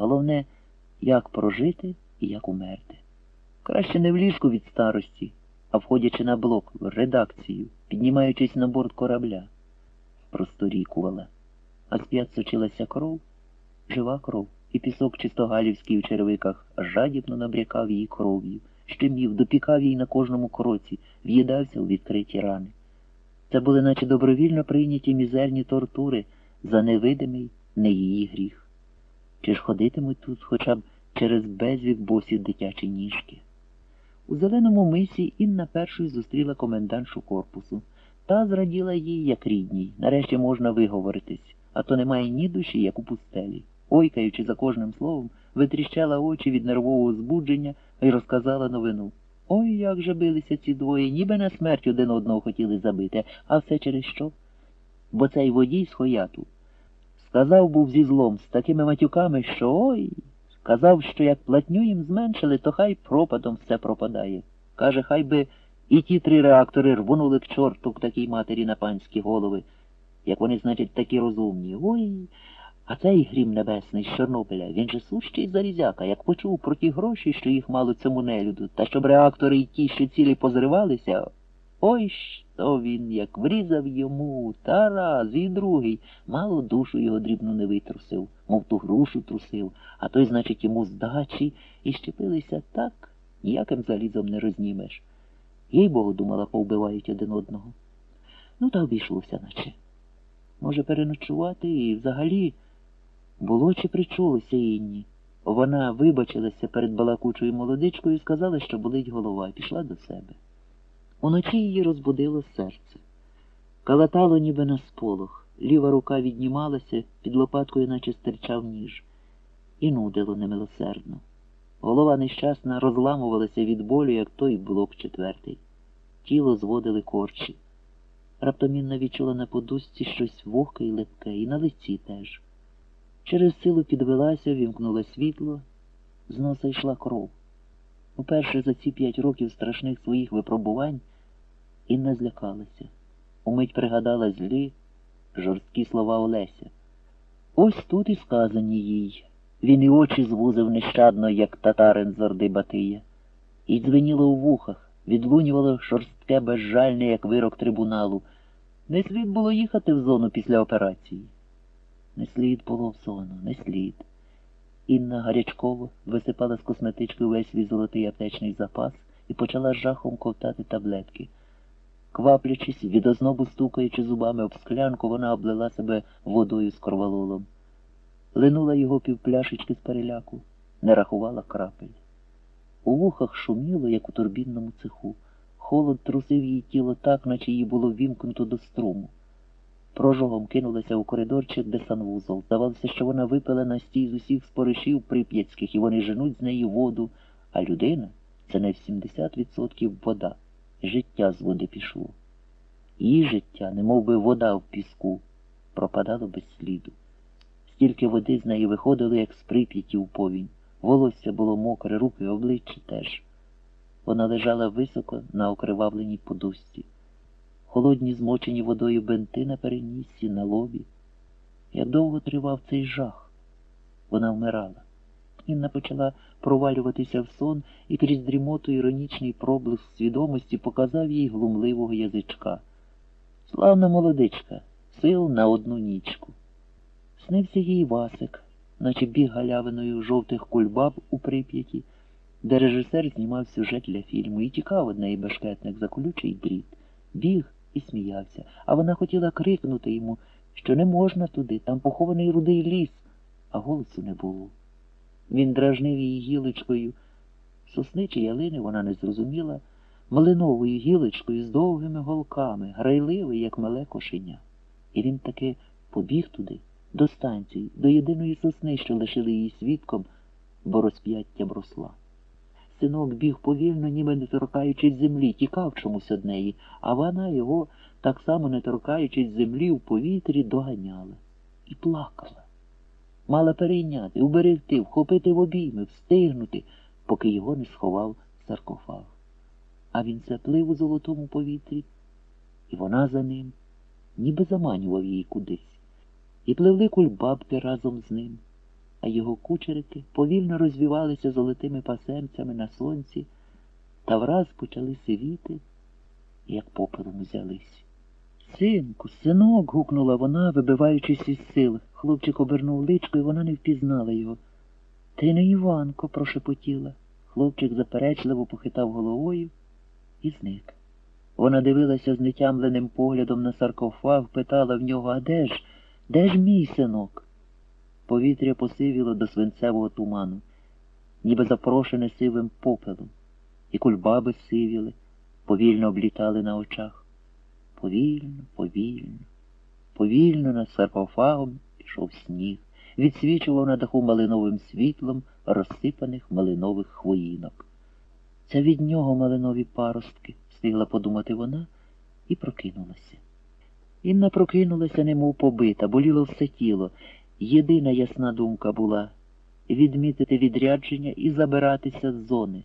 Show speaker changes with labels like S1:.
S1: Головне, як прожити і як умерти. Краще не в ліжку від старості, а входячи на блок, в редакцію, піднімаючись на борт корабля. Просторікувала. А з сочилася кров, жива кров, і пісок чистогалівський у черевиках жадібно набрякав її кров'ю, щемів, допікав їй на кожному кроці, в'їдався у відкриті рани. Це були наче добровільно прийняті мізерні тортури за невидимий не її гріх. Чи ж ходитимуть тут хоча б через безвік босі дитячі ніжки? У зеленому мисі Інна першою зустріла комендантшу корпусу. Та зраділа їй, як рідній. Нарешті можна виговоритись, а то немає ні душі, як у пустелі. Ойкаючи за кожним словом, витріщала очі від нервового збудження і розказала новину. Ой, як же билися ці двоє, ніби на смерть один одного хотіли забити, а все через що? Бо цей водій з хояту сказав був зі злом, з такими матюками, що ой. Казав, що як платню їм зменшили, то хай пропадом все пропадає. Каже, хай би і ті три реактори рвонули к чорту к такій матері на панські голови, як вони, значить, такі розумні. Ой. А цей грім небесний з Чорнобиля, він же сущий зарізяка, як почув про ті гроші, що їх мало цьому нелюду, та щоб реактори й ті, що цілі позривалися. Ой, що він, як врізав йому, та раз і другий, мало душу його дрібну не витрусив, мов ту грушу трусив, а той, значить, йому здачі, і щепилися так, ніяким залізом не рознімеш. Їй Богу, думала, повбивають один одного. Ну, та обійшлося наче. Може, переночувати і взагалі було чи причулося Інні. Вона вибачилася перед балакучою молодичкою і сказала, що болить голова, і пішла до себе. Уночі її розбудило серце. Калатало ніби на сполох, ліва рука віднімалася, під лопаткою наче стирчав ніж, і нудило немилосердно. Голова нещасна розламувалася від болю, як той блок четвертий. Тіло зводили корчі. Раптом Інна відчула на подушці щось вогке і липке, і на лиці теж. Через силу підвелася, вімкнула світло, з носа йшла кров. Уперше за ці п'ять років страшних своїх випробувань Інна злякалася. Умить пригадала злі, жорсткі слова Олеся. Ось тут і сказані їй. Він і очі звузив нещадно, як татарин з Орди Батия. І дзвеніло у вухах, відлунювало шорстке безжальне, як вирок трибуналу. Не слід було їхати в зону після операції. Не слід було в зону, не слід. Інна гарячково висипала з косметички увесь свій золотий аптечний запас і почала жахом ковтати таблетки. Кваплячись, від ознобу стукаючи зубами об склянку, вона облила себе водою з корвалолом. Линула його півпляшечки з переляку, не рахувала крапель. У вухах шуміло, як у турбінному цеху. Холод трусив її тіло так, наче її було вімкнуто до струму. Прожогом кинулася у коридорчик, де санвузол. Здавалося, що вона випила настій з усіх споришів прип'ятських, і вони женуть з неї воду, а людина це не в 70% вода. Життя з води пішло. Її життя, немов би вода в піску, пропадало без сліду. Стільки води з неї виходило, як з прип'яті у повінь. Волосся було мокре, руки, обличчя теж. Вона лежала високо на окривавленій подушці. Холодні змочені водою бенти на переніссі, на лобі. Як довго тривав цей жах? Вона вмирала. Інна почала провалюватися в сон, і крізь дрімоту іронічний проблиск свідомості показав їй глумливого язичка. Славна молодичка, сил на одну нічку. Снився їй Васик, наче біг галявиною жовтих кульбаб у прип'яті, де режисер знімав сюжет для фільму і тікав од неї бешкетник за колючий дріт. Біг і сміявся, а вона хотіла крикнути йому, що не можна туди, там похований рудий ліс, а голосу не було. Він дражнив її гілочкою. Сосни чи ялини вона не зрозуміла, малиновою гілочкою з довгими голками, грайливий, як мале кошеня. І він таки побіг туди, до станції, до єдиної сосни, що лишили її свідком, бо розп'яттям росла. Синок біг повільно, ніби не торкаючись землі, тікав чомусь од неї, а вона його, так само не торкаючись землі, в повітрі доганяла і плакала. Мала перейняти, уберегти, вхопити в обійми, встигнути, поки його не сховав саркофаг. А він заплив у золотому повітрі, і вона за ним, ніби заманював її кудись. І пливли кульбабки разом з ним. А його кучерики повільно розвівалися золотими пасемцями на сонці та враз почали сивіти, як попелом взялись. Синку, синок. гукнула вона, вибиваючись із сил. Хлопчик обернув личко, і вона не впізнала його. Ти не Іванко, прошепотіла. Хлопчик заперечливо похитав головою і зник. Вона дивилася з нетямленим поглядом на саркофаг, питала в нього, а де ж, де ж мій синок? Повітря посивіло до свинцевого туману, ніби запрошене сивим попелом, і кульбаби сивіли, повільно облітали на очах. Повільно, повільно, повільно над саркофагом пішов сніг, відсвічував на даху малиновим світлом розсипаних малинових хвоїнок. Це від нього малинові паростки, встигла подумати вона і прокинулася. Інна прокинулася, немов побита, боліло все тіло. Єдина ясна думка була відмітити відрядження і забиратися з зони.